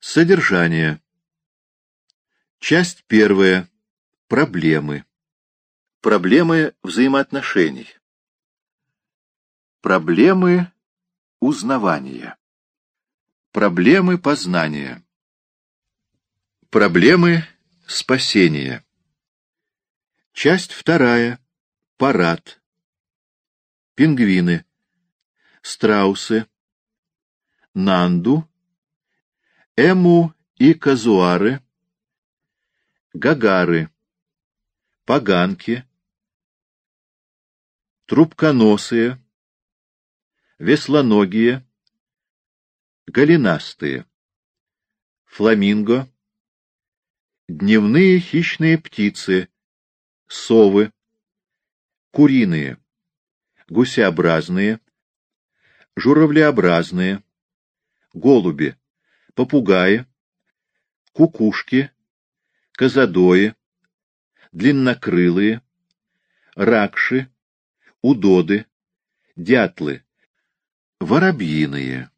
Содержание. Часть первая. Проблемы. Проблемы взаимоотношений. Проблемы узнавания. Проблемы познания. Проблемы спасения. Часть вторая. Парад. Пингвины. Страусы. Нанду. Эму и казуары. Гагары. Поганки. Трубконосые. Веслоногие. Голенастые. Фламинго. Дневные хищные птицы, совы, куриные, гусеобразные, журавлеобразные, голуби, попугаи, кукушки, козадои, длиннокрылые, ракши, удоды, дятлы, воробьиные.